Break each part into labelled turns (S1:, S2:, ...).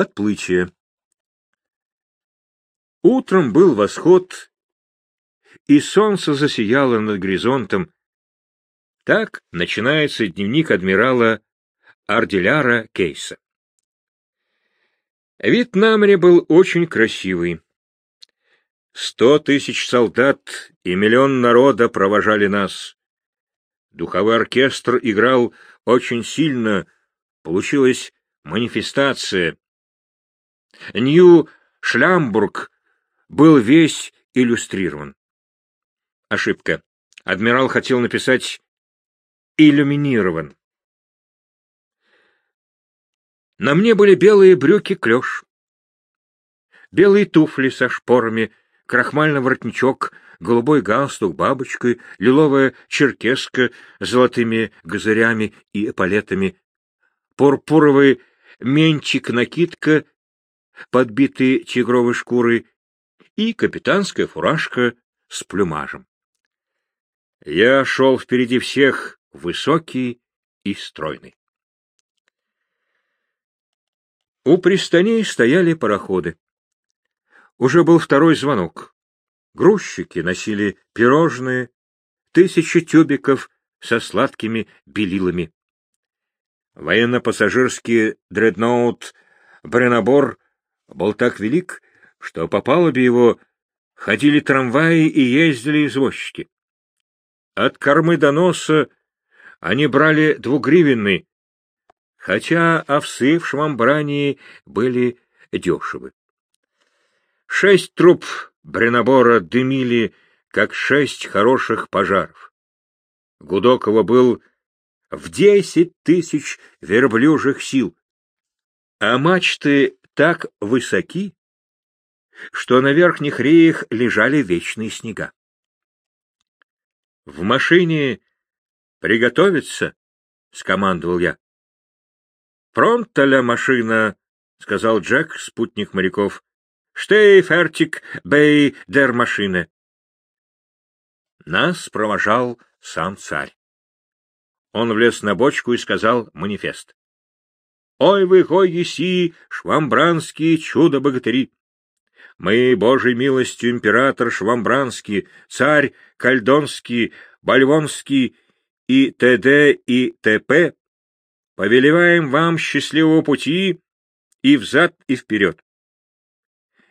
S1: Отплытие. Утром был восход, и солнце засияло над горизонтом. Так начинается дневник адмирала Арделяра Кейса. Вид на море был очень красивый. Сто тысяч солдат и миллион народа провожали нас. Духовой оркестр играл очень сильно, получилась манифестация. Нью-Шлямбург был весь иллюстрирован. Ошибка. Адмирал хотел написать «иллюминирован». На мне были белые брюки клеш, белые туфли со шпорами, крахмальный воротничок, голубой галстук бабочкой, лиловая черкеска с золотыми газырями и эполетами, пурпуровый менчик-накидка, подбитый тигровой шкурой, и капитанская фуражка с плюмажем. Я шел впереди всех, высокий и стройный. У пристаней стояли пароходы. Уже был второй звонок. Грузчики носили пирожные, тысячи тюбиков со сладкими белилами. Военно-пассажирский дредноут Бренобор был так велик, что по палубе его ходили трамваи и ездили извозчики. От кормы до носа они брали двугривенный, хотя овсы в швамбрании были дешевы. Шесть труб Бренобора дымили, как шесть хороших пожаров. Гудокова был в десять тысяч верблюжих сил, а мачты так высоки, что на верхних реях лежали вечные снега. «В машине приготовиться!» — скомандовал я. «Пронта ля машина!» — сказал Джек, спутник моряков. «Штей фертик бей дер машины!» Нас провожал сам царь. Он влез на бочку и сказал манифест. «Ой вы, хой еси, швамбранские чудо-богатыри! Мы, Божьей милостью, император Швамбранский, царь Кальдонский, Бальвонский и т.д. и т.п. повелеваем вам счастливого пути и взад и вперед.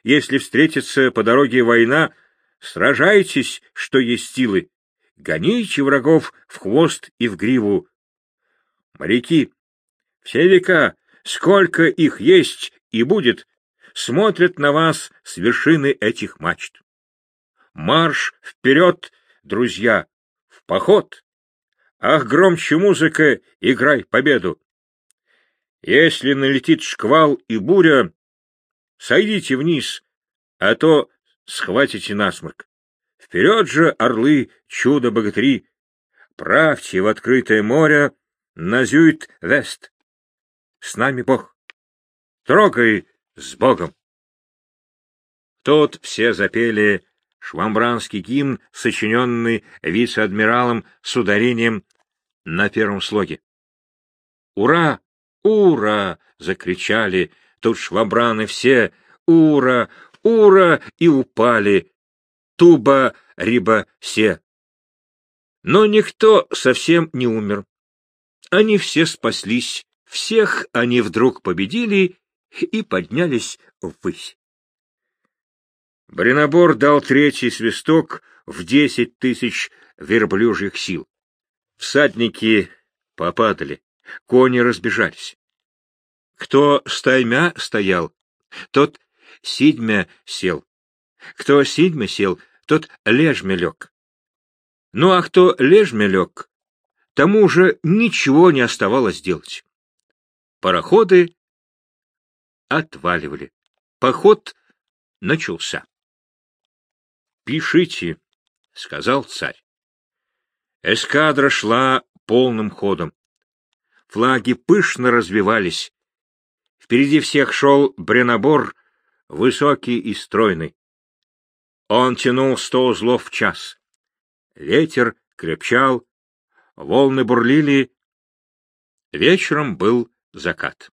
S1: Если встретится по дороге война, сражайтесь, что есть силы, гоните врагов в хвост и в гриву. Моряки, все века, сколько их есть и будет, смотрят на вас с вершины этих мачт. Марш вперед, друзья, в поход! Ах, громче музыка, играй победу! Если налетит шквал и буря, сойдите вниз, а то схватите насморк. Вперед же, орлы, чудо-богатыри! Правьте в открытое море на Зюит-Вест. С нами Бог. Трогай с Богом! Тут все запели швамбранский гимн, сочиненный вице-адмиралом с ударением на первом слоге. «Ура! Ура!» — закричали. Тут швабраны все «Ура! Ура!» и упали. Туба, риба, все. Но никто совсем не умер. Они все спаслись, всех они вдруг победили и поднялись ввысь. Бренобор дал третий свисток в десять тысяч верблюжьих сил. Всадники попадали, кони разбежались. Кто стаймя стоял, тот сидьмя сел. Кто сидьмя сел, тот лежмя лег. Ну а кто лежмя лег, тому уже ничего не оставалось делать. Пароходы отваливали. Поход начался. «Пишите», — сказал царь. Эскадра шла полным ходом. Флаги пышно развивались. Впереди всех шел Бренобор, высокий и стройный. Он тянул сто узлов в час. Ветер крепчал, волны бурлили. Вечером был закат.